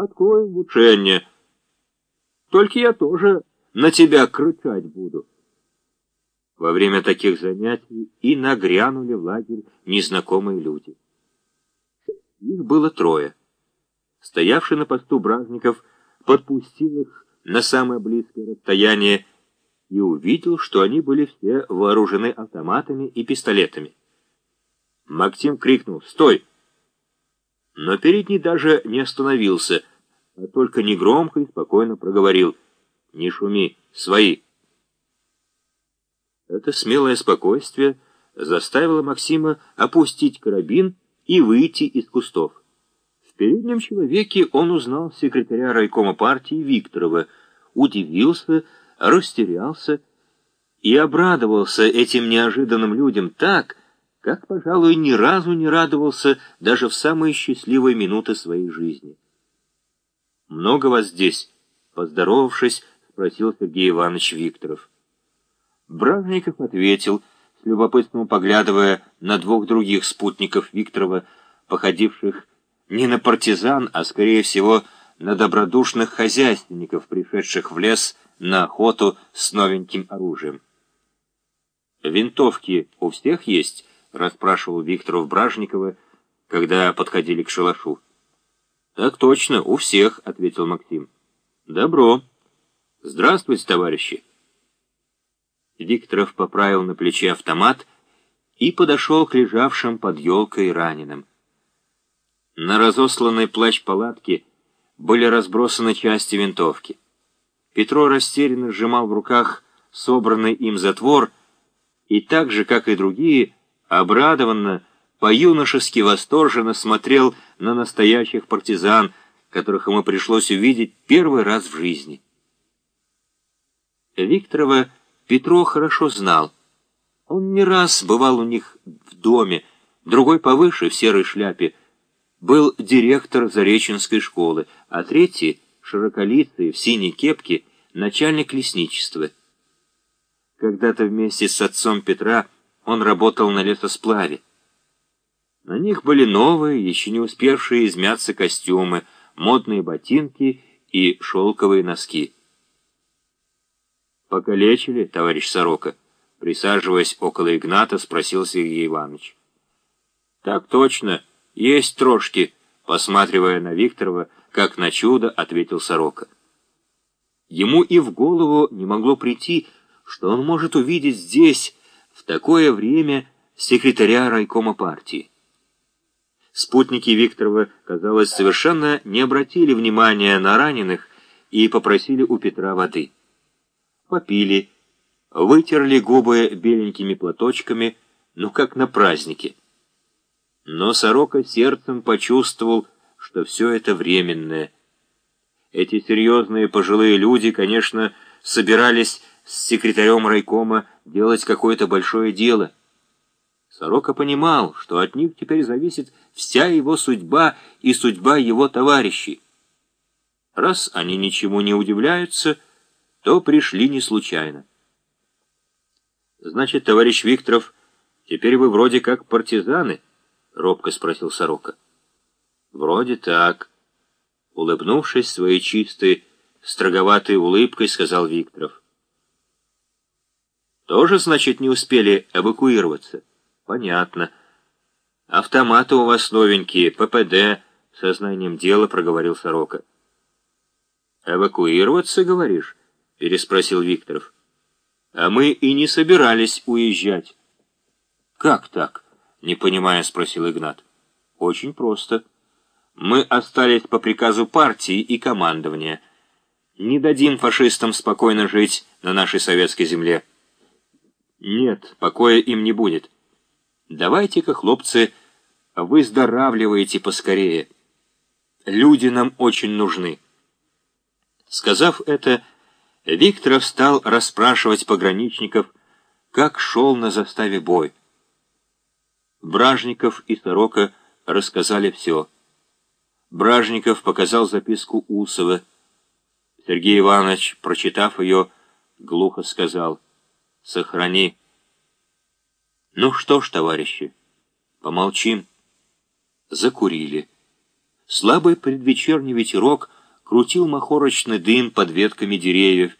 Открой улучшение. Только я тоже на тебя кричать буду. Во время таких занятий и нагрянули в лагерь незнакомые люди. Их было трое. Стоявший на посту Бражников подпустил их на самое близкое расстояние и увидел, что они были все вооружены автоматами и пистолетами. Максим крикнул «Стой!» Но передний даже не остановился, а только негромко и спокойно проговорил «Не шуми, свои!» Это смелое спокойствие заставило Максима опустить карабин и выйти из кустов. В переднем человеке он узнал секретаря райкома партии Викторова, удивился, растерялся и обрадовался этим неожиданным людям так, как, пожалуй, ни разу не радовался даже в самые счастливые минуты своей жизни. «Много вас здесь?» — поздоровавшись, спросил Сергей Иванович Викторов. Бражников ответил, с любопытством поглядывая на двух других спутников Викторова, походивших не на партизан, а, скорее всего, на добродушных хозяйственников, пришедших в лес на охоту с новеньким оружием. «Винтовки у всех есть?» — расспрашивал Викторов Бражникова, когда подходили к шалашу. «Так точно, у всех», — ответил Максим. «Добро. Здравствуйте, товарищи». Викторов поправил на плече автомат и подошел к лежавшим под елкой раненым. На разосланной плащ-палатке были разбросаны части винтовки. Петро растерянно сжимал в руках собранный им затвор и так же, как и другие, обрадованно, по-юношески восторженно смотрел на настоящих партизан, которых ему пришлось увидеть первый раз в жизни. Викторова Петро хорошо знал. Он не раз бывал у них в доме, другой повыше, в серой шляпе, был директор Зареченской школы, а третий, широколицый, в синей кепке, начальник лесничества. Когда-то вместе с отцом Петра он работал на лесосплаве. На них были новые, еще не успевшие измяться костюмы, модные ботинки и шелковые носки. «Покалечили, товарищ Сорока?» Присаживаясь около Игната, спросил Сергей Иванович. «Так точно, есть трошки», посматривая на Викторова, как на чудо, ответил Сорока. Ему и в голову не могло прийти, что он может увидеть здесь, в такое время, секретаря райкома партии. Спутники Викторова, казалось, совершенно не обратили внимания на раненых и попросили у Петра воды попили, вытерли губы беленькими платочками, ну как на празднике. Но сорока сердцем почувствовал, что все это временное. Эти серьезные пожилые люди, конечно, собирались с секретарем райкома делать какое-то большое дело. Сорока понимал, что от них теперь зависит вся его судьба и судьба его товарищей. Раз они ничему не удивляются, то пришли не случайно. «Значит, товарищ Викторов, теперь вы вроде как партизаны?» — робко спросил Сорока. «Вроде так». Улыбнувшись своей чистой, строговатой улыбкой, сказал Викторов. «Тоже, значит, не успели эвакуироваться?» «Понятно. Автоматы у вас новенькие, ППД», — сознанием дела проговорил Сорока. «Эвакуироваться, говоришь?» переспросил Викторов. А мы и не собирались уезжать. Как так? Не понимая, спросил Игнат. Очень просто. Мы остались по приказу партии и командования. Не дадим фашистам спокойно жить на нашей советской земле. Нет, покоя им не будет. Давайте-ка, хлопцы, выздоравливайте поскорее. Люди нам очень нужны. Сказав это, Викторов стал расспрашивать пограничников, как шел на заставе бой. Бражников и Сорока рассказали все. Бражников показал записку Усова. Сергей Иванович, прочитав ее, глухо сказал «Сохрани». «Ну что ж, товарищи, помолчим». Закурили. Слабый предвечерний ветерок крутил махорочный дым под ветками деревьев,